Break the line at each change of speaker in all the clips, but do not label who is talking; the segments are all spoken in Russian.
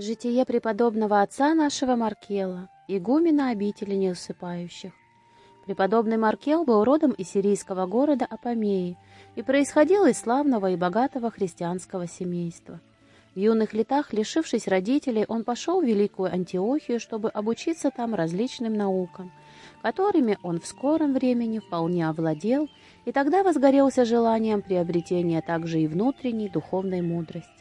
Житие преподобного отца нашего Маркела, игумена обители неусыпающих. Преподобный Маркел был родом из сирийского города Апамеи и происходил из славного и богатого христианского семейства. В юных летах, лишившись родителей, он пошел в Великую Антиохию, чтобы обучиться там различным наукам, которыми он в скором времени вполне овладел, и тогда возгорелся желанием приобретения также и внутренней духовной мудрости.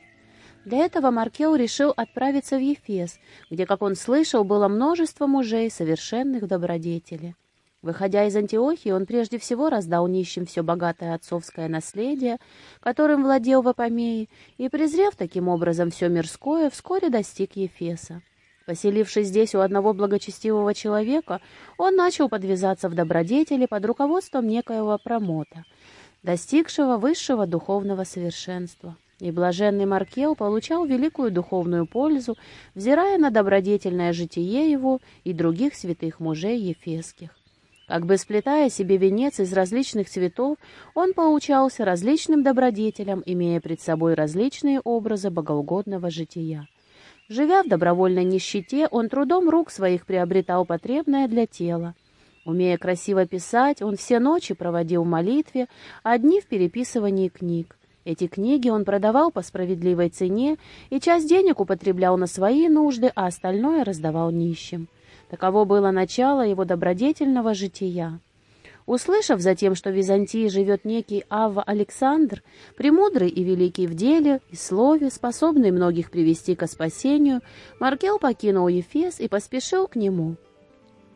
Для этого Маркел решил отправиться в Ефес, где, как он слышал, было множество мужей, совершенных добродетели. Выходя из Антиохии, он прежде всего раздал нищим все богатое отцовское наследие, которым владел в Апамее, и, презрев таким образом все мирское, вскоре достиг Ефеса. Поселившись здесь у одного благочестивого человека, он начал подвязаться в добродетели под руководством некоего промота, достигшего высшего духовного совершенства. И блаженный Маркел получал великую духовную пользу, взирая на добродетельное житие его и других святых мужей ефесских. Как бы сплетая себе венец из различных цветов, он поучался различным добродетелям, имея пред собой различные образы богоугодного жития. Живя в добровольной нищете, он трудом рук своих приобретал потребное для тела. Умея красиво писать, он все ночи проводил в молитве, а дни в переписывании книг. Эти книги он продавал по справедливой цене и часть денег употреблял на свои нужды, а остальное раздавал нищим. Таково было начало его добродетельного жития. Услышав затем, что в Византии живет некий Авва Александр, премудрый и великий в деле и слове, способный многих привести ко спасению, Маркел покинул Ефес и поспешил к нему.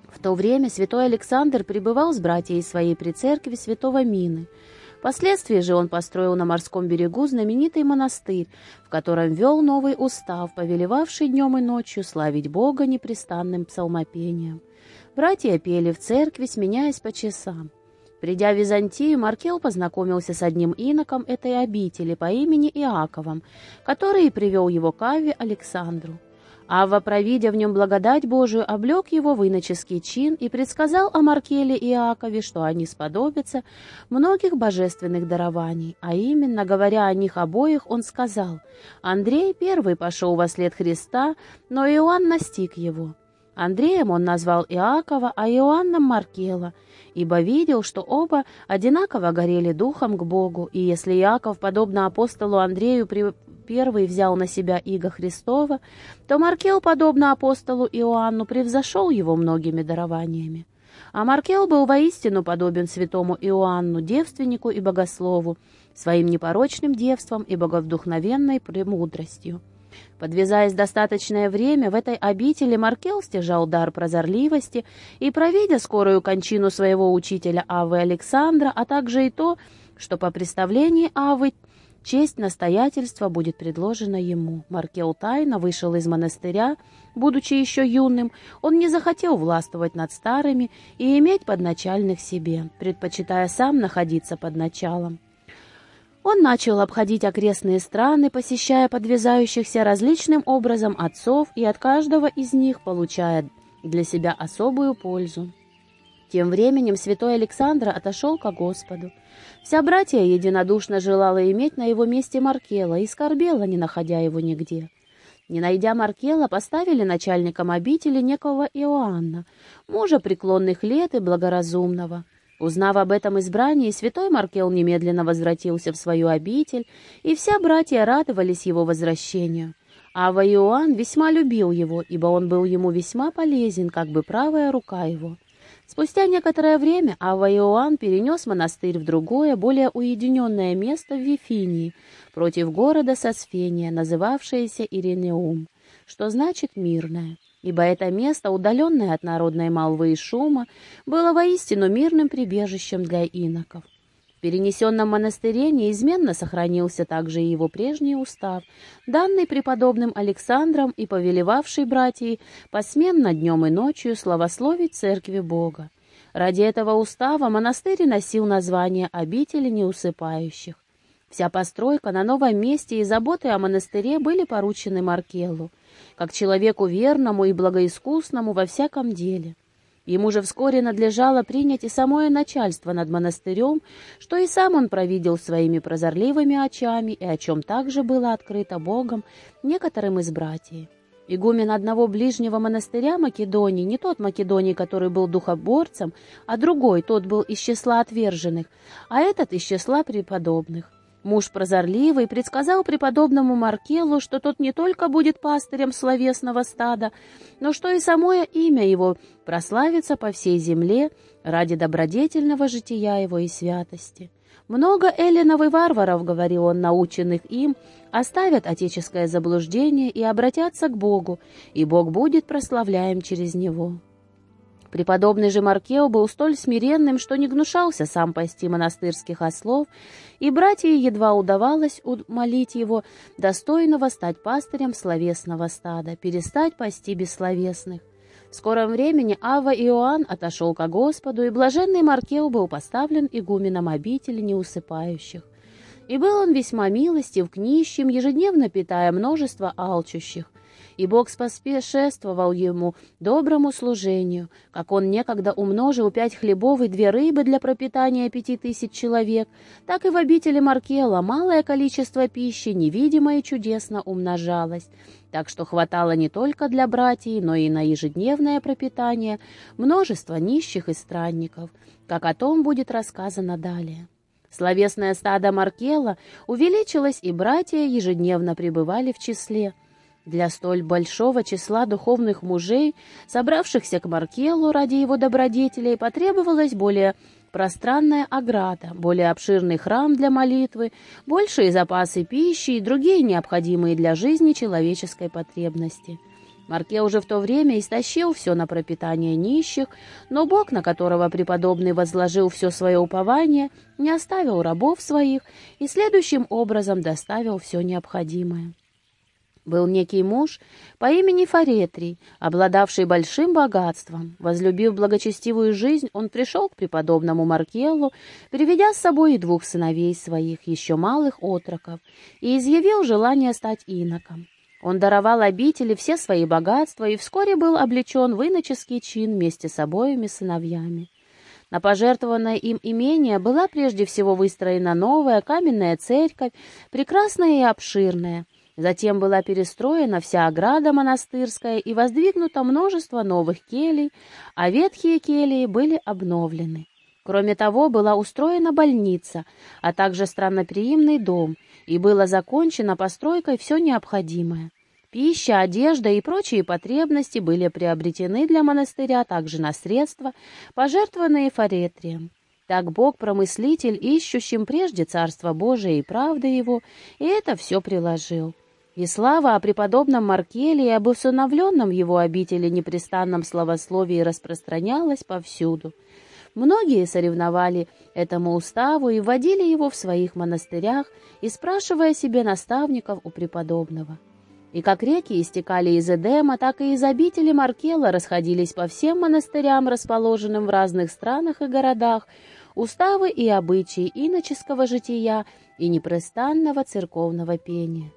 В то время святой Александр пребывал с братьями своей при церкви святого Мины — Впоследствии же он построил на морском берегу знаменитый монастырь, в котором вел новый устав, повелевавший днем и ночью славить Бога непрестанным псалмопением. Братья пели в церкви, сменяясь по часам. Придя в Византию, Маркел познакомился с одним иноком этой обители по имени Иаковом, который привел его к Аве Александру. Авва, провидя в нем благодать Божию, облег его в иноческий чин и предсказал о Маркеле и Иакове, что они сподобятся многих божественных дарований, а именно, говоря о них обоих, он сказал, «Андрей первый пошел во след Христа, но Иоанн настиг его». Андреем он назвал Иакова, а Иоанном Маркела, ибо видел, что оба одинаково горели духом к Богу, и если Иаков, подобно апостолу Андрею, при первый взял на себя иго Христова, то Маркел, подобно апостолу Иоанну, превзошел его многими дарованиями. А Маркел был воистину подобен святому Иоанну, девственнику и богослову, своим непорочным девством и боговдухновенной премудростью. Подвязаясь достаточное время, в этой обители Маркел стяжал дар прозорливости и, провидя скорую кончину своего учителя Авы Александра, а также и то, что по представлении Авы Честь настоятельства будет предложена ему. Маркел тайно вышел из монастыря, будучи еще юным, он не захотел властвовать над старыми и иметь подначальных себе, предпочитая сам находиться под началом. Он начал обходить окрестные страны, посещая подвязающихся различным образом отцов и от каждого из них получая для себя особую пользу. Тем временем святой Александр отошел ко Господу. Вся братья единодушно желала иметь на его месте Маркела и скорбела, не находя его нигде. Не найдя Маркела, поставили начальником обители некого Иоанна, мужа преклонных лет и благоразумного. Узнав об этом избрании, святой Маркел немедленно возвратился в свою обитель, и вся братья радовались его возвращению. Ава Иоанн весьма любил его, ибо он был ему весьма полезен, как бы правая рука его. Спустя некоторое время Ава Иоанн перенес монастырь в другое, более уединенное место в Вифинии, против города Сосфения, называвшееся Иринеум, что значит «мирное», ибо это место, удаленное от народной молвы и шума, было воистину мирным прибежищем для иноков. Перенесенном монастыре неизменно сохранился также и его прежний устав, данный преподобным Александром и повелевавший братьей посменно днем и ночью славословить церкви Бога. Ради этого устава монастырь носил название «Обители неусыпающих». Вся постройка на новом месте и заботы о монастыре были поручены Маркелу, как человеку верному и благоискусному во всяком деле. Ему же вскоре надлежало принять и самое начальство над монастырем, что и сам он провидел своими прозорливыми очами и о чем также было открыто Богом некоторым из братьев. Игумен одного ближнего монастыря Македонии, не тот Македоний, который был духоборцем, а другой, тот был из числа отверженных, а этот из числа преподобных. Муж прозорливый предсказал преподобному Маркелу, что тот не только будет пастырем словесного стада, но что и самое имя его прославится по всей земле ради добродетельного жития его и святости. Много эллинов и варваров, говорил он, наученных им, оставят отеческое заблуждение и обратятся к Богу, и Бог будет прославляем через него. Преподобный же Маркео был столь смиренным, что не гнушался сам пасти монастырских ослов, и братья едва удавалось умолить его, достойного стать пастырем словесного стада, перестать пасти бессловесных. В скором времени Ава Иоанн отошел ко Господу, и блаженный Маркео был поставлен игуменом обители неусыпающих. И был он весьма милостив к нищим, ежедневно питая множество алчущих, и Бог споспешествовал ему доброму служению, как он некогда умножил пять хлебов и две рыбы для пропитания пяти тысяч человек, так и в обители Маркела малое количество пищи невидимо и чудесно умножалось, так что хватало не только для братьев, но и на ежедневное пропитание множества нищих и странников, как о том будет рассказано далее. Словесное стадо Маркела увеличилось, и братья ежедневно пребывали в числе – для столь большого числа духовных мужей, собравшихся к Маркелу ради его добродетелей, потребовалась более пространная ограда, более обширный храм для молитвы, большие запасы пищи и другие необходимые для жизни человеческой потребности. Марке уже в то время истощил все на пропитание нищих, но Бог, на которого преподобный возложил все свое упование, не оставил рабов своих и следующим образом доставил все необходимое. Был некий муж по имени Фаретрий, обладавший большим богатством. Возлюбив благочестивую жизнь, он пришел к преподобному Маркелу, приведя с собой и двух сыновей своих, еще малых отроков, и изъявил желание стать иноком. Он даровал обители все свои богатства и вскоре был облечен в иноческий чин вместе с обоими сыновьями. На пожертвованное им имение была прежде всего выстроена новая каменная церковь, прекрасная и обширная, Затем была перестроена вся ограда монастырская и воздвигнуто множество новых келей, а ветхие келии были обновлены. Кроме того, была устроена больница, а также странноприимный дом, и было закончено постройкой все необходимое. Пища, одежда и прочие потребности были приобретены для монастыря также на средства, пожертвованные Фаретрием. Так Бог-промыслитель, ищущим прежде Царство Божие и правды Его, и это все приложил. И слава о преподобном Маркеле и об усыновленном его обители непрестанном славословии распространялась повсюду. Многие соревновали этому уставу и вводили его в своих монастырях, и спрашивая себе наставников у преподобного. И как реки истекали из Эдема, так и из обители Маркела расходились по всем монастырям, расположенным в разных странах и городах, уставы и обычаи иноческого жития и непрестанного церковного пения.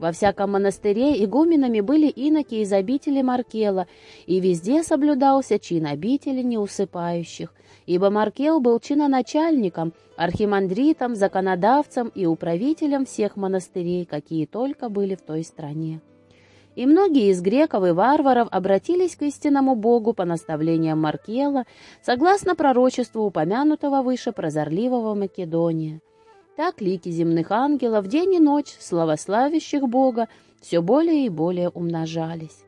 Во всяком монастыре игуменами были иноки из обители Маркела, и везде соблюдался чин обители неусыпающих, ибо Маркел был чиноначальником, архимандритом, законодавцем и управителем всех монастырей, какие только были в той стране. И многие из греков и варваров обратились к истинному Богу по наставлениям Маркела, согласно пророчеству упомянутого выше прозорливого Македония. Так лики земных ангелов день и ночь, славославящих Бога, все более и более умножались.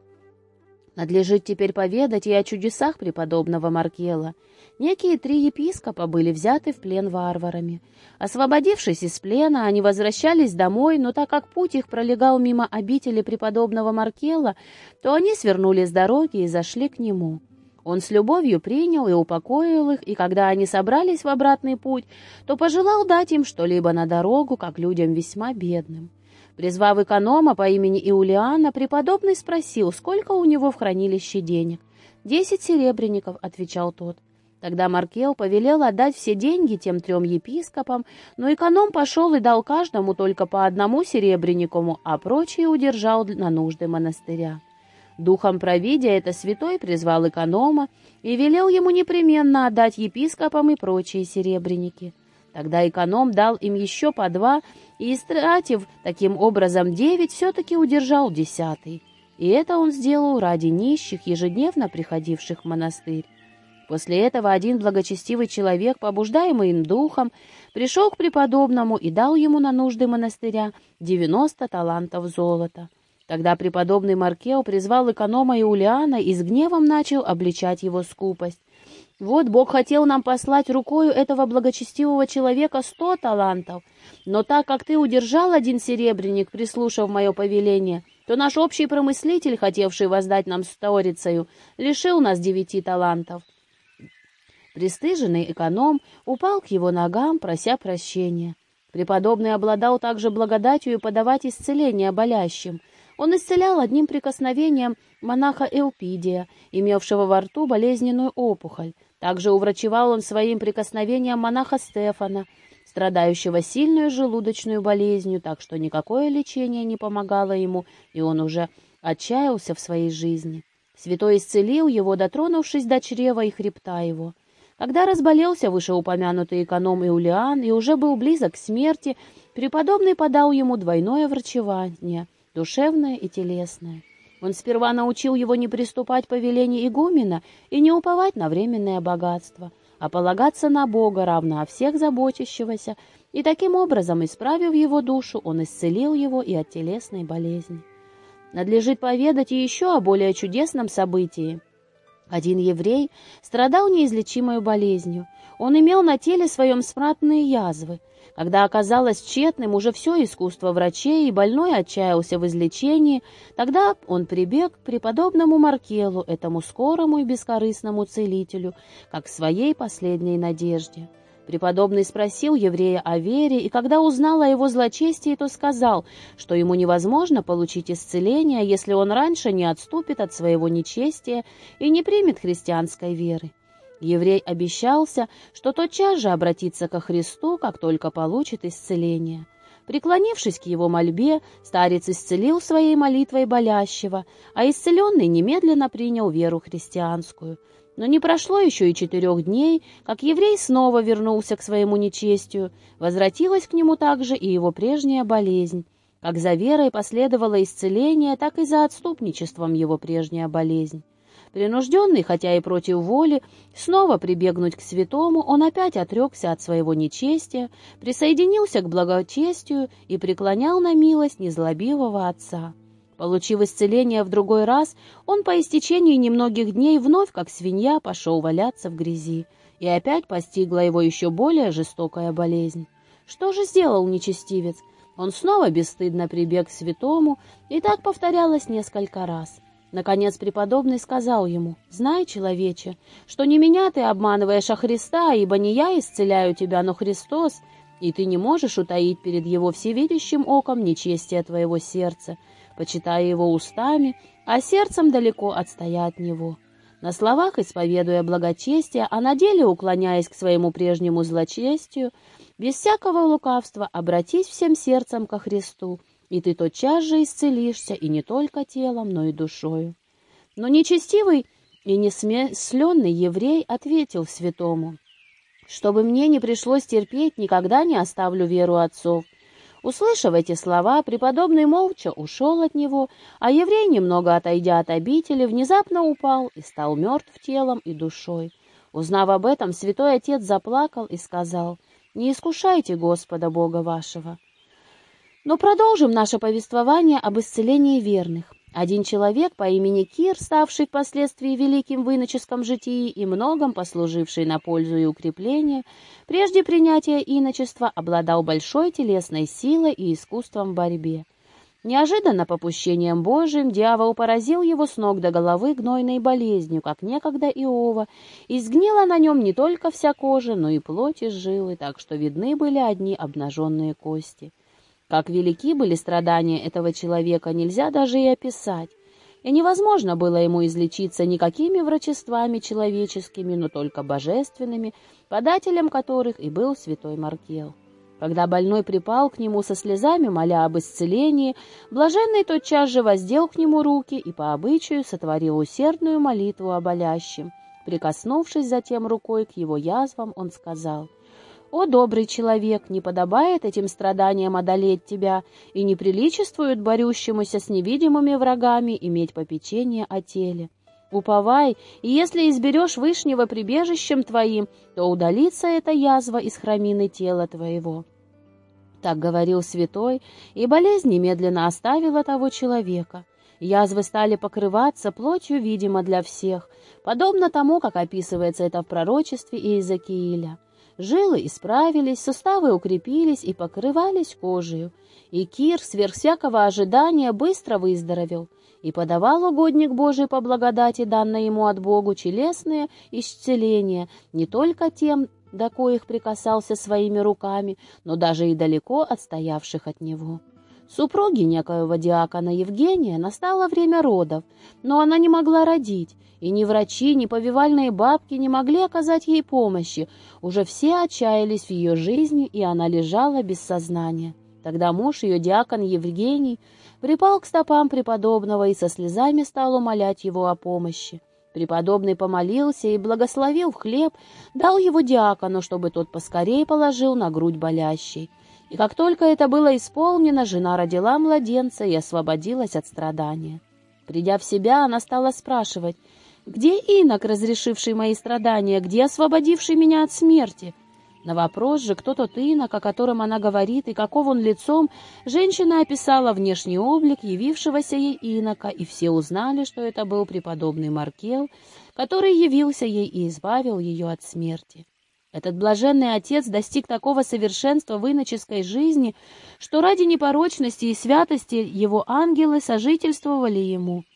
Надлежит теперь поведать и о чудесах преподобного Маркела. Некие три епископа были взяты в плен варварами. Освободившись из плена, они возвращались домой, но так как путь их пролегал мимо обители преподобного Маркела, то они свернули с дороги и зашли к нему. Он с любовью принял и упокоил их, и когда они собрались в обратный путь, то пожелал дать им что-либо на дорогу, как людям весьма бедным. Призвав эконома по имени Иулиана, преподобный спросил, сколько у него в хранилище денег. «Десять серебряников», — отвечал тот. Тогда Маркел повелел отдать все деньги тем трем епископам, но эконом пошел и дал каждому только по одному серебрянику, а прочие удержал на нужды монастыря. Духом провидя это святой призвал эконома и велел ему непременно отдать епископам и прочие серебряники. Тогда эконом дал им еще по два, и, истратив таким образом девять, все-таки удержал десятый. и это он сделал ради нищих, ежедневно приходивших в монастырь. После этого один благочестивый человек, побуждаемый им духом, пришел к преподобному и дал ему на нужды монастыря 90 талантов золота. Тогда преподобный Маркео призвал эконома Иулиана и с гневом начал обличать его скупость. «Вот Бог хотел нам послать рукою этого благочестивого человека сто талантов, но так как ты удержал один серебряник, прислушав мое повеление, то наш общий промыслитель, хотевший воздать нам сторицею, лишил нас девяти талантов». Престыженный эконом упал к его ногам, прося прощения. Преподобный обладал также благодатью подавать исцеление болящим — он исцелял одним прикосновением монаха Элпидия, имевшего во рту болезненную опухоль. Также уврачевал он своим прикосновением монаха Стефана, страдающего сильной желудочной болезнью, так что никакое лечение не помогало ему, и он уже отчаялся в своей жизни. Святой исцелил его, дотронувшись до чрева и хребта его. Когда разболелся вышеупомянутый эконом Иулиан и уже был близок к смерти, преподобный подал ему двойное врачевание — душевное и телесное. Он сперва научил его не приступать по велению игумена и не уповать на временное богатство, а полагаться на Бога, равно о всех заботящегося, и таким образом, исправив его душу, он исцелил его и от телесной болезни. Надлежит поведать и еще о более чудесном событии. Один еврей страдал неизлечимой болезнью. Он имел на теле своем смратные язвы — когда оказалось тщетным уже все искусство врачей, и больной отчаялся в излечении, тогда он прибег к преподобному Маркелу, этому скорому и бескорыстному целителю, как к своей последней надежде. Преподобный спросил еврея о вере, и когда узнал о его злочестии, то сказал, что ему невозможно получить исцеление, если он раньше не отступит от своего нечестия и не примет христианской веры. Еврей обещался, что тотчас же обратится ко Христу, как только получит исцеление. Преклонившись к его мольбе, старец исцелил своей молитвой болящего, а исцеленный немедленно принял веру христианскую. Но не прошло еще и четырех дней, как еврей снова вернулся к своему нечестию, возвратилась к нему также и его прежняя болезнь. Как за верой последовало исцеление, так и за отступничеством его прежняя болезнь. Принужденный, хотя и против воли, снова прибегнуть к святому, он опять отрекся от своего нечестия, присоединился к благочестию и преклонял на милость незлобивого отца. Получив исцеление в другой раз, он по истечении немногих дней вновь, как свинья, пошел валяться в грязи, и опять постигла его еще более жестокая болезнь. Что же сделал нечестивец? Он снова бесстыдно прибег к святому, и так повторялось несколько раз. Наконец преподобный сказал ему, «Знай, человече, что не меня ты обманываешь, а Христа, ибо не я исцеляю тебя, но Христос, и ты не можешь утаить перед его всевидящим оком нечестие твоего сердца, почитая его устами, а сердцем далеко отстоя от него». На словах исповедуя благочестие, а на деле уклоняясь к своему прежнему злочестию, без всякого лукавства обратись всем сердцем ко Христу, и ты тотчас же исцелишься и не только телом, но и душою. Но нечестивый и несмесленный еврей ответил святому, «Чтобы мне не пришлось терпеть, никогда не оставлю веру отцов». Услышав эти слова, преподобный молча ушел от него, а еврей, немного отойдя от обители, внезапно упал и стал мертв телом и душой. Узнав об этом, святой отец заплакал и сказал, «Не искушайте Господа Бога вашего». Но продолжим наше повествование об исцелении верных. Один человек по имени Кир, ставший впоследствии великим в иноческом житии и многом послуживший на пользу и укрепление, прежде принятия иночества обладал большой телесной силой и искусством в борьбе. Неожиданно попущением Божиим дьявол поразил его с ног до головы гнойной болезнью, как некогда Иова, и сгнила на нем не только вся кожа, но и плоть и жилы, так что видны были одни обнаженные кости. Как велики были страдания этого человека, нельзя даже и описать. И невозможно было ему излечиться никакими врачествами человеческими, но только божественными, подателем которых и был святой Маркел. Когда больной припал к нему со слезами, моля об исцелении, блаженный тотчас же воздел к нему руки и по обычаю сотворил усердную молитву о болящем. Прикоснувшись затем рукой к его язвам, он сказал — «О, добрый человек, не подобает этим страданиям одолеть тебя, и не приличествует борющемуся с невидимыми врагами иметь попечение о теле. Уповай, и если изберешь вышнего прибежищем твоим, то удалится эта язва из храмины тела твоего». Так говорил святой, и болезнь немедленно оставила того человека. Язвы стали покрываться плотью, видимо, для всех, подобно тому, как описывается это в пророчестве Иезекииля. Жилы исправились, суставы укрепились и покрывались кожей. И Кир, сверх всякого ожидания, быстро выздоровел. И подавал угодник Божий по благодати, данной ему от Богу, челесные исцеления не только тем, до коих прикасался своими руками, но даже и далеко отстоявших от него. Супруги некоего диакона Евгения настало время родов, но она не могла родить, и ни врачи, ни повивальные бабки не могли оказать ей помощи. Уже все отчаялись в ее жизни, и она лежала без сознания. Тогда муж ее, диакон Евгений, припал к стопам преподобного и со слезами стал умолять его о помощи. Преподобный помолился и, благословил хлеб, дал его диакону, чтобы тот поскорее положил на грудь болящей. И как только это было исполнено, жена родила младенца и освободилась от страдания. Придя в себя, она стала спрашивать, «Где инок, разрешивший мои страдания? Где освободивший меня от смерти?» На вопрос же, кто тот инок, о котором она говорит, и каков он лицом, женщина описала внешний облик явившегося ей инока, и все узнали, что это был преподобный Маркел, который явился ей и избавил ее от смерти. Этот блаженный отец достиг такого совершенства в иноческой жизни, что ради непорочности и святости его ангелы сожительствовали ему —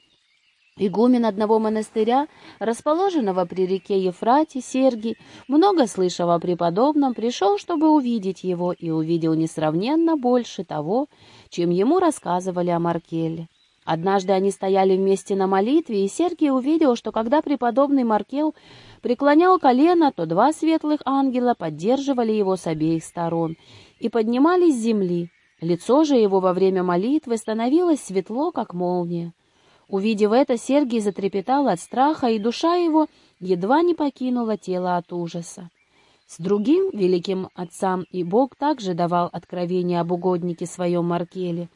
Игумен одного монастыря, расположенного при реке Ефрате, Сергий, много слышав о преподобном, пришел, чтобы увидеть его, и увидел несравненно больше того, чем ему рассказывали о Маркеле. Однажды они стояли вместе на молитве, и Сергий увидел, что когда преподобный Маркел преклонял колено, то два светлых ангела поддерживали его с обеих сторон и поднимались с земли. Лицо же его во время молитвы становилось светло, как молния. Увидев это, Сергий затрепетал от страха, и душа его едва не покинула тело от ужаса. С другим великим отцам и Бог также давал откровение об угоднике своем Маркеле.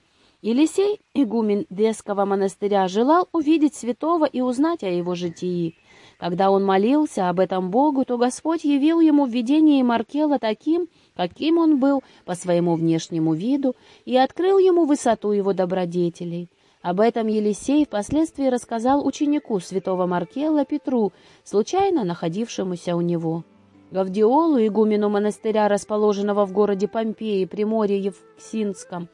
Елисей, игумен Десского монастыря, желал увидеть святого и узнать о его житии. Когда он молился об этом Богу, то Господь явил ему в видении Маркела таким, каким он был по своему внешнему виду, и открыл ему высоту его добродетелей. Об этом Елисей впоследствии рассказал ученику святого Маркела Петру, случайно находившемуся у него. Гавдиолу, игумену монастыря, расположенного в городе Помпеи, Приморье Евксинском,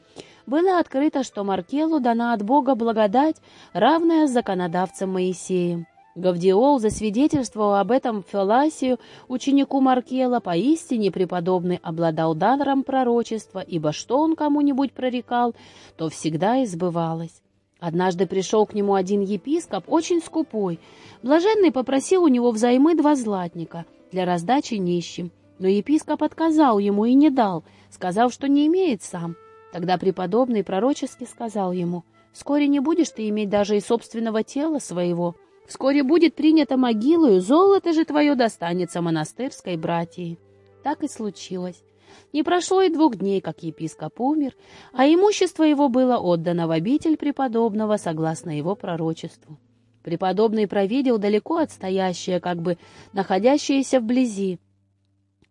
было открыто, что Маркелу дана от Бога благодать, равная законодавцам Моисеем. Гавдиол засвидетельствовал об этом Феласию, ученику Маркела, поистине преподобный обладал даром пророчества, ибо что он кому-нибудь прорекал, то всегда избывалось. Однажды пришел к нему один епископ, очень скупой. Блаженный попросил у него взаймы два златника для раздачи нищим. Но епископ отказал ему и не дал, сказав, что не имеет сам. Тогда преподобный пророчески сказал ему, «Вскоре не будешь ты иметь даже и собственного тела своего. Вскоре будет принята могилою, золото же твое достанется монастырской братьи». Так и случилось. Не прошло и двух дней, как епископ умер, а имущество его было отдано в обитель преподобного согласно его пророчеству. Преподобный провидел далеко отстоящее, как бы находящееся вблизи.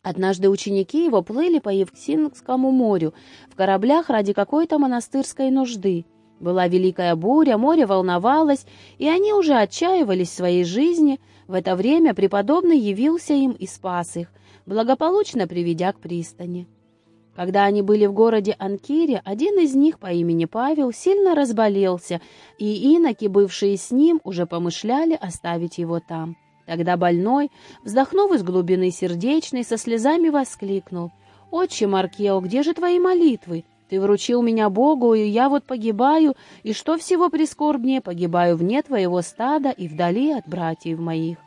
Однажды ученики его плыли по Евксинскому морю в кораблях ради какой-то монастырской нужды. Была великая буря, море волновалось, и они уже отчаивались в своей жизни. В это время преподобный явился им и спас их — благополучно приведя к пристани. Когда они были в городе Анкире, один из них по имени Павел сильно разболелся, и иноки, бывшие с ним, уже помышляли оставить его там. Тогда больной, вздохнув из глубины сердечной, со слезами воскликнул. «Отче Маркео, где же твои молитвы? Ты вручил меня Богу, и я вот погибаю, и что всего прискорбнее, погибаю вне твоего стада и вдали от братьев моих».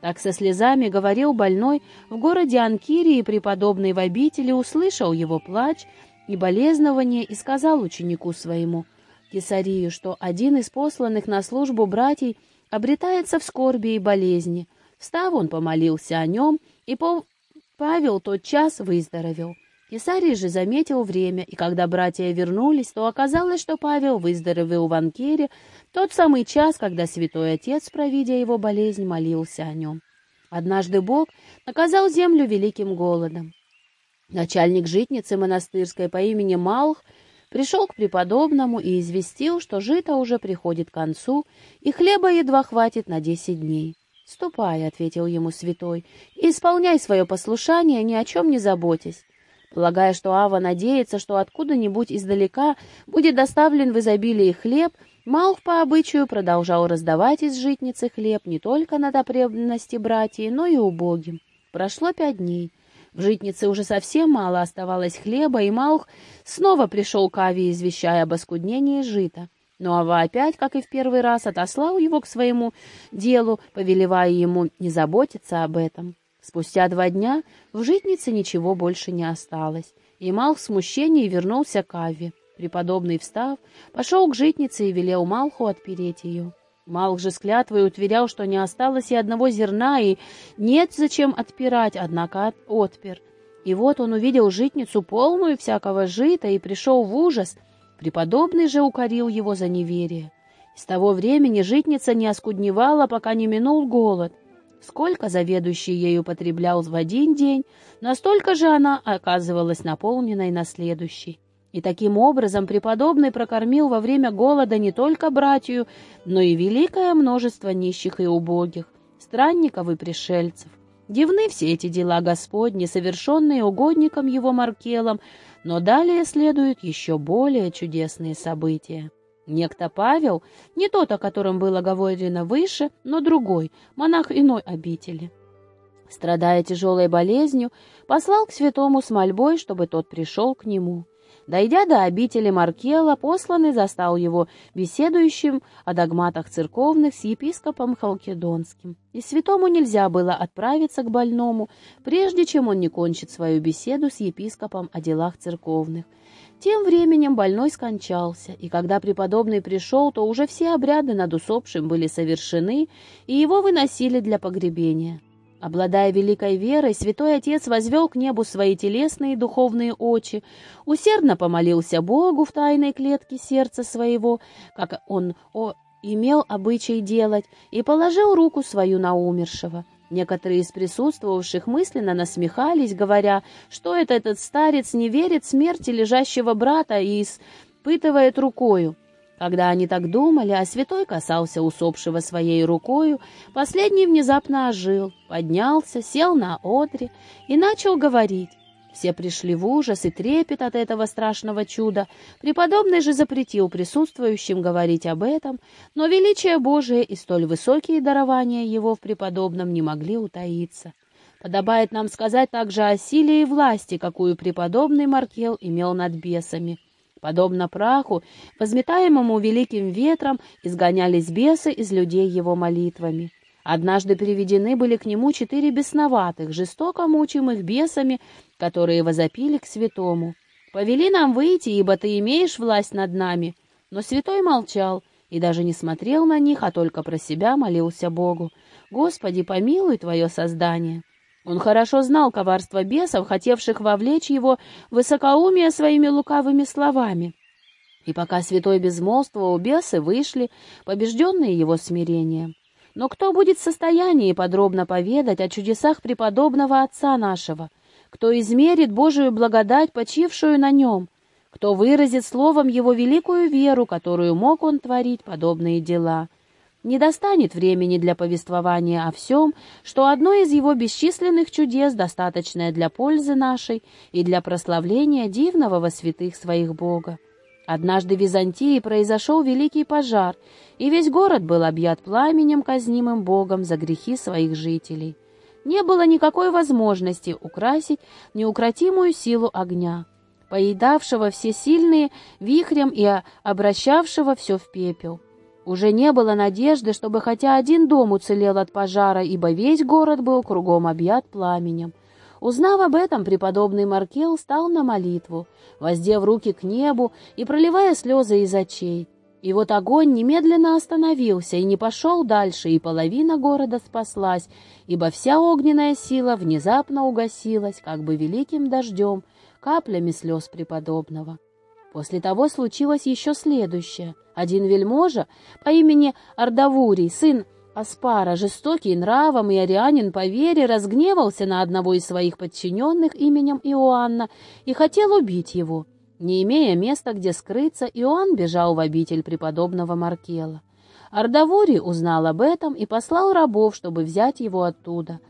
Так со слезами говорил больной в городе Анкирии, преподобный в обители услышал его плач и болезнование и сказал ученику своему, Кесарию, что один из посланных на службу братьей обретается в скорби и болезни. Встав, он помолился о нем и Павел тот час выздоровел. Кесарий же заметил время, и когда братья вернулись, то оказалось, что Павел выздоровел в Анкере тот самый час, когда святой отец, провидя его болезнь, молился о нем. Однажды Бог наказал землю великим голодом. Начальник житницы монастырской по имени Малх пришел к преподобному и известил, что жито уже приходит к концу, и хлеба едва хватит на десять дней. «Ступай», — ответил ему святой, — «и исполняй свое послушание, ни о чем не заботясь». Полагая, что Ава надеется, что откуда-нибудь издалека будет доставлен в изобилии хлеб, Малх по обычаю продолжал раздавать из житницы хлеб не только на допребности братьев, но и убогим. Прошло пять дней. В житнице уже совсем мало оставалось хлеба, и Малх снова пришел к Аве, извещая об оскуднении жита. Но Ава опять, как и в первый раз, отослал его к своему делу, повелевая ему не заботиться об этом. Спустя два дня в житнице ничего больше не осталось, и Малх в смущении вернулся к Аве. Преподобный, встав, пошел к житнице и велел Малху отпереть ее. Малх же с клятвой утверял, что не осталось и одного зерна, и нет зачем отпирать, однако от отпер. И вот он увидел житницу полную всякого жита и пришел в ужас — Преподобный же укорил его за неверие. С того времени житница не оскудневала, пока не минул голод. Сколько заведующий ею потреблял в один день, настолько же она оказывалась наполненной на следующий. И таким образом преподобный прокормил во время голода не только братью, но и великое множество нищих и убогих, странников и пришельцев. Дивны все эти дела Господни, совершенные угодником его Маркелом, но далее следуют еще более чудесные события. Некто Павел, не тот, о котором было говорено выше, но другой, монах иной обители, страдая тяжелой болезнью, послал к святому с мольбой, чтобы тот пришел к нему. Дойдя до обители Маркела, посланный застал его беседующим о догматах церковных с епископом Халкидонским. И святому нельзя было отправиться к больному, прежде чем он не кончит свою беседу с епископом о делах церковных. Тем временем больной скончался, и когда преподобный пришел, то уже все обряды над усопшим были совершены, и его выносили для погребения. Обладая великой верой, святой отец возвел к небу свои телесные и духовные очи, усердно помолился Богу в тайной клетке сердца своего, как он о, имел обычай делать, и положил руку свою на умершего. Некоторые из присутствовавших мысленно насмехались, говоря, что это этот старец не верит смерти лежащего брата и испытывает рукою. Когда они так думали, а святой касался усопшего своей рукою, последний внезапно ожил, поднялся, сел на одре и начал говорить. Все пришли в ужас и трепет от этого страшного чуда. Преподобный же запретил присутствующим говорить об этом, но величие Божие и столь высокие дарования его в преподобном не могли утаиться. Подобает нам сказать также о силе и власти, какую преподобный Маркел имел над бесами. Подобно праху, возметаемому великим ветром, изгонялись бесы из людей его молитвами. Однажды приведены были к нему четыре бесноватых, жестоко мучимых бесами, которые возопили к святому. «Повели нам выйти, ибо ты имеешь власть над нами». Но святой молчал и даже не смотрел на них, а только про себя молился Богу. «Господи, помилуй твое создание». Он хорошо знал коварство бесов, хотевших вовлечь его в высокоумие своими лукавыми словами. И пока святой безмолвствовал, бесы вышли, побежденные его смирением. Но кто будет в состоянии подробно поведать о чудесах преподобного Отца нашего? Кто измерит Божию благодать, почившую на нем? Кто выразит словом его великую веру, которую мог он творить подобные дела? Не достанет времени для повествования о всем, что одно из его бесчисленных чудес, достаточное для пользы нашей и для прославления дивного во святых своих Бога. Однажды в Византии произошел великий пожар, и весь город был объят пламенем, казнимым Богом за грехи своих жителей. Не было никакой возможности украсить неукротимую силу огня, поедавшего все сильные вихрем и обращавшего все в пепел. Уже не было надежды, чтобы хотя один дом уцелел от пожара, ибо весь город был кругом объят пламенем. Узнав об этом, преподобный Маркел стал на молитву, воздев руки к небу и проливая слезы из очей. И вот огонь немедленно остановился и не пошел дальше, и половина города спаслась, ибо вся огненная сила внезапно угасилась, как бы великим дождем, каплями слез преподобного. После того случилось еще следующее. Один вельможа по имени Ардавурий, сын Аспара, жестокий нравом и арианин по вере, разгневался на одного из своих подчиненных именем Иоанна и хотел убить его. Не имея места, где скрыться, Иоанн бежал в обитель преподобного Маркела. Ардавури узнал об этом и послал рабов, чтобы взять его оттуда.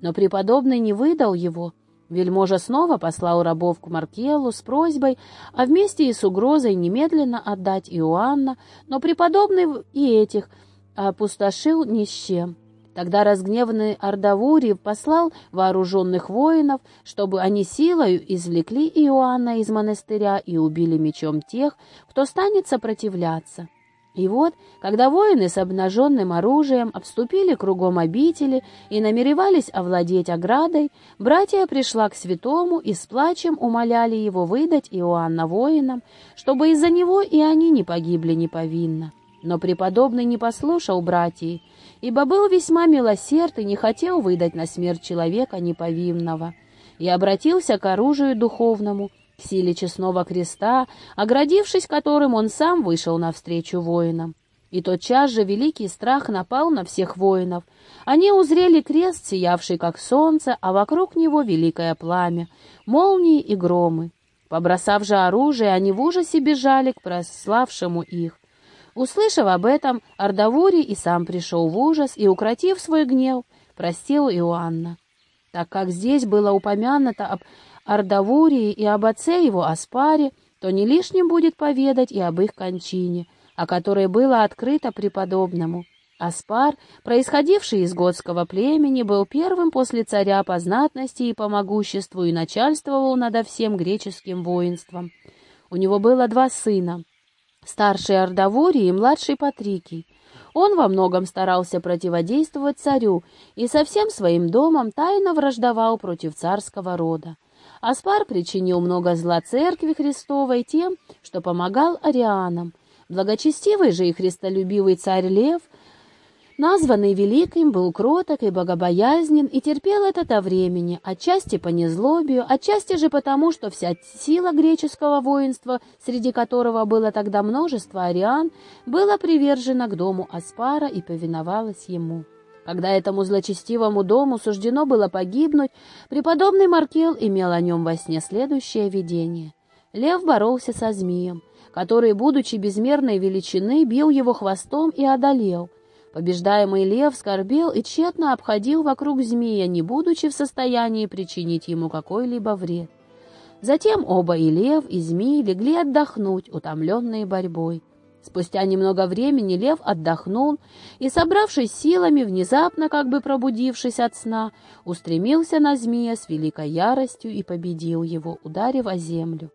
Но преподобный не выдал его. Вельможа снова послал рабов к Маркелу с просьбой, а вместе и с угрозой немедленно отдать Иоанна, но преподобный и этих опустошил ни с чем. Тогда разгневанный Ардавури послал вооруженных воинов, чтобы они силою извлекли Иоанна из монастыря и убили мечом тех, кто станет сопротивляться. И вот, когда воины с обнаженным оружием обступили кругом обители и намеревались овладеть оградой, братья пришла к святому и с плачем умоляли его выдать Иоанна воинам, чтобы из-за него и они не погибли неповинно. Но преподобный не послушал братьев, ибо был весьма милосерд и не хотел выдать на смерть человека неповинного, и обратился к оружию духовному, к силе честного креста, оградившись которым он сам вышел навстречу воинам. И тотчас же великий страх напал на всех воинов. Они узрели крест, сиявший как солнце, а вокруг него великое пламя, молнии и громы. Побросав же оружие, они в ужасе бежали к прославшему их. Услышав об этом, Ардавури и сам пришел в ужас и, укротив свой гнев, простил Иоанна. Так как здесь было упомянуто об Ардавурии и об отце его Аспаре, то не лишним будет поведать и об их кончине, о которой было открыто преподобному. Аспар, происходивший из готского племени, был первым после царя по знатности и по могуществу и начальствовал над всем греческим воинством. У него было два сына — старший Ардавурий и младший Патрикий. Он во многом старался противодействовать царю и со всем своим домом тайно враждовал против царского рода. Аспар причинил много зла церкви Христовой тем, что помогал арианам. Благочестивый же и христолюбивый царь Лев – Названный Великим был кроток и богобоязнен и терпел это до времени, отчасти по незлобию, отчасти же потому, что вся сила греческого воинства, среди которого было тогда множество ариан, была привержена к дому Аспара и повиновалась ему. Когда этому злочестивому дому суждено было погибнуть, преподобный Маркел имел о нем во сне следующее видение. Лев боролся со змеем, который, будучи безмерной величины, бил его хвостом и одолел — Побеждаемый лев скорбел и тщетно обходил вокруг змея, не будучи в состоянии причинить ему какой-либо вред. Затем оба и лев, и змей легли отдохнуть, утомленные борьбой. Спустя немного времени лев отдохнул и, собравшись силами, внезапно, как бы пробудившись от сна, устремился на змея с великой яростью и победил его, ударив о землю.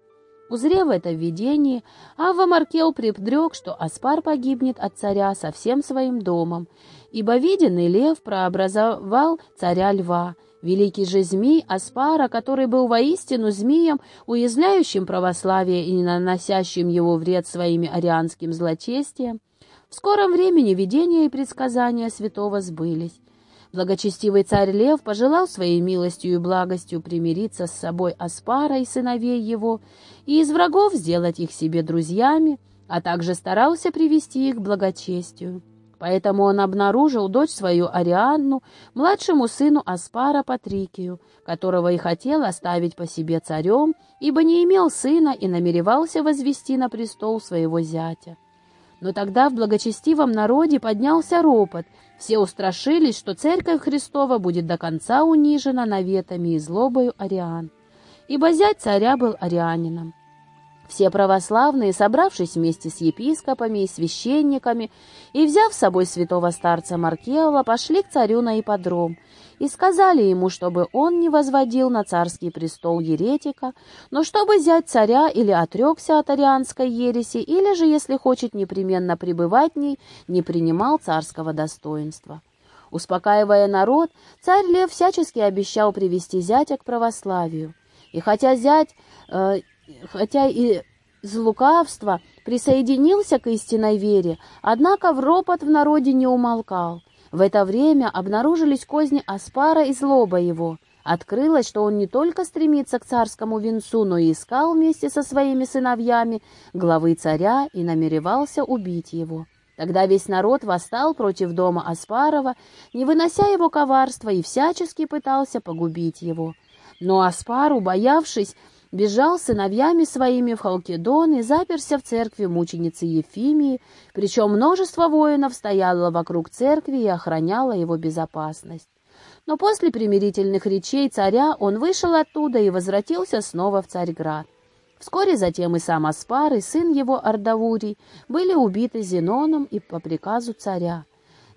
Узрев это видение, Авва Маркел предрек, что Аспар погибнет от царя со всем своим домом, ибо виденный лев прообразовал царя льва. Великий же змей Аспара, который был воистину змеем, уязвляющим православие и не наносящим его вред своими арианским злочестием, в скором времени видения и предсказания святого сбылись. Благочестивый царь Лев пожелал своей милостью и благостью примириться с собой Аспара и сыновей его, и из врагов сделать их себе друзьями, а также старался привести их к благочестию. Поэтому он обнаружил дочь свою Арианну, младшему сыну Аспара Патрикию, которого и хотел оставить по себе царем, ибо не имел сына и намеревался возвести на престол своего зятя. Но тогда в благочестивом народе поднялся ропот, все устрашились, что церковь Христова будет до конца унижена наветами и злобою ариан. Ибо зять царя был арианином. Все православные, собравшись вместе с епископами и священниками и взяв с собой святого старца Маркелова, пошли к царю на ипподром и сказали ему, чтобы он не возводил на царский престол еретика, но чтобы взять царя или отрекся от арианской ереси, или же, если хочет непременно пребывать в ней, не принимал царского достоинства. Успокаивая народ, царь Лев всячески обещал привести зятя к православию. И хотя зять... Э, хотя и из лукавства присоединился к истинной вере, однако в ропот в народе не умолкал. В это время обнаружились козни Аспара и злоба его. Открылось, что он не только стремится к царскому венцу, но и искал вместе со своими сыновьями главы царя и намеревался убить его. Тогда весь народ восстал против дома Аспарова, не вынося его коварства, и всячески пытался погубить его. Но Аспар, убоявшись, бежал с сыновьями своими в Халкидон и заперся в церкви мученицы Ефимии, причем множество воинов стояло вокруг церкви и охраняло его безопасность. Но после примирительных речей царя он вышел оттуда и возвратился снова в Царьград. Вскоре затем и сам Аспар, и сын его Ардавурий были убиты Зеноном и по приказу царя.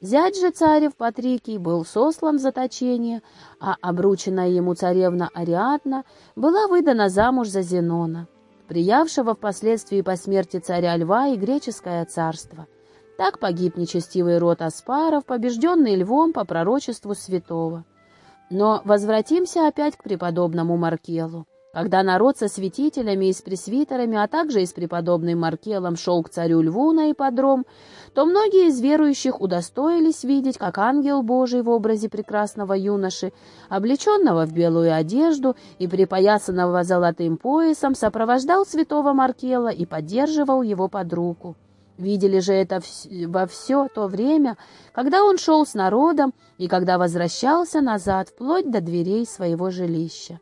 Зять же царев Патрикий был сослан в заточение, а обрученная ему царевна Ариадна была выдана замуж за Зенона, приявшего впоследствии по смерти царя Льва и греческое царство. Так погиб нечестивый род Аспаров, побежденный львом по пророчеству святого. Но возвратимся опять к преподобному Маркелу. Когда народ со святителями и с пресвитерами, а также и с преподобным Маркелом шел к царю Льву на ипподром, то многие из верующих удостоились видеть, как ангел Божий в образе прекрасного юноши, облеченного в белую одежду и припоясанного золотым поясом, сопровождал святого Маркела и поддерживал его под руку. Видели же это во все то время, когда он шел с народом и когда возвращался назад, вплоть до дверей своего жилища.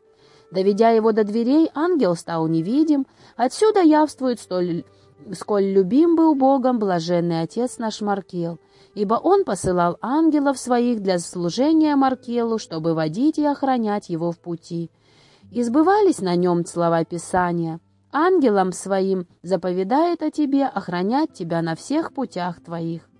Доведя его до дверей, ангел стал невидим. Отсюда явствует столь, сколь любим был Богом блаженный отец наш Маркел, ибо он посылал ангелов своих для служения Маркелу, чтобы водить и охранять его в пути. Избывались на нем слова Писания. Ангелам своим заповедает о тебе охранять тебя на всех путях твоих.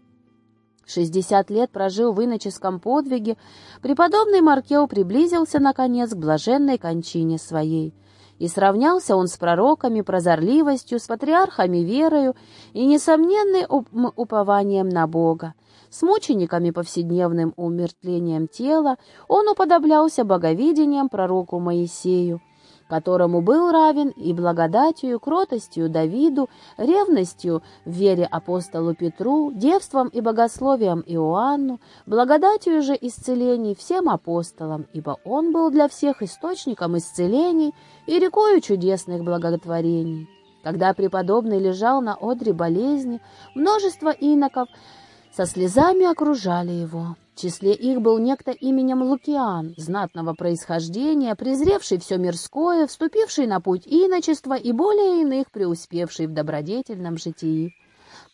Шестьдесят лет прожил в иноческом подвиге, преподобный Маркел приблизился, наконец, к блаженной кончине своей. И сравнялся он с пророками, прозорливостью, с патриархами верою и несомненным упованием на Бога. С мучениками повседневным умертвлением тела он уподоблялся боговидением пророку Моисею, которому был равен и благодатью, кротостью Давиду, ревностью в вере апостолу Петру, девством и богословием Иоанну, благодатью же исцелений всем апостолам, ибо он был для всех источником исцелений и рекою чудесных благотворений. Когда преподобный лежал на одре болезни, множество иноков со слезами окружали его. В числе их был некто именем Лукиан, знатного происхождения, презревший все мирское, вступивший на путь иночества и более иных преуспевший в добродетельном житии.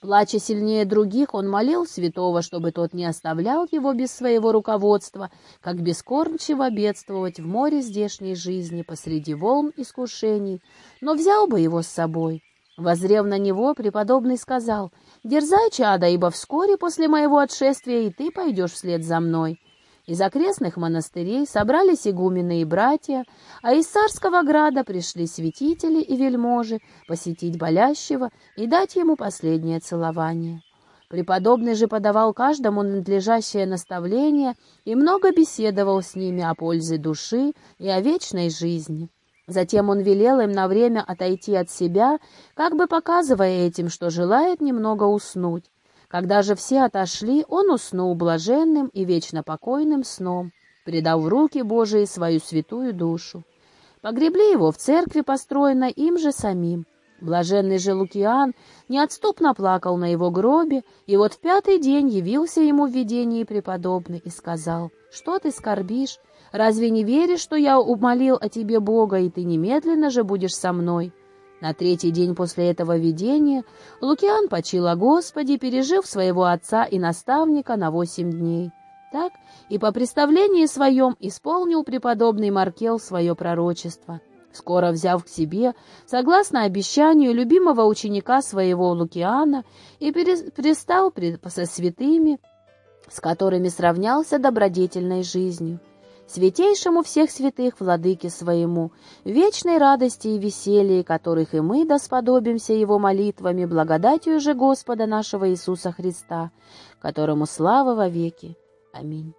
Плача сильнее других, он молил святого, чтобы тот не оставлял его без своего руководства, как бескормчиво бедствовать в море здешней жизни посреди волн искушений, но взял бы его с собой. Возрев на него, преподобный сказал, «Дерзай, чада, ибо вскоре после моего отшествия и ты пойдешь вслед за мной». Из окрестных монастырей собрались игумены и братья, а из царского града пришли святители и вельможи посетить болящего и дать ему последнее целование. Преподобный же подавал каждому надлежащее наставление и много беседовал с ними о пользе души и о вечной жизни. Затем он велел им на время отойти от себя, как бы показывая этим, что желает немного уснуть. Когда же все отошли, он уснул блаженным и вечно покойным сном, предав в руки Божии свою святую душу. Погребли его в церкви, построенной им же самим. Блаженный же Лукиан неотступно плакал на его гробе, и вот в пятый день явился ему в видении преподобный и сказал, «Что ты скорбишь? Разве не веришь, что я умолил о тебе Бога, и ты немедленно же будешь со мной?» На третий день после этого видения Лукиан почил о Господе, пережив своего отца и наставника на восемь дней. Так и по представлении своем исполнил преподобный Маркел свое пророчество. Скоро взяв к себе, согласно обещанию любимого ученика своего Лукиана, и перестал со святыми, с которыми сравнялся добродетельной жизнью святейшему всех святых владыке своему, вечной радости и веселье, которых и мы досподобимся его молитвами, благодатью же Господа нашего Иисуса Христа, которому слава во веки. Аминь.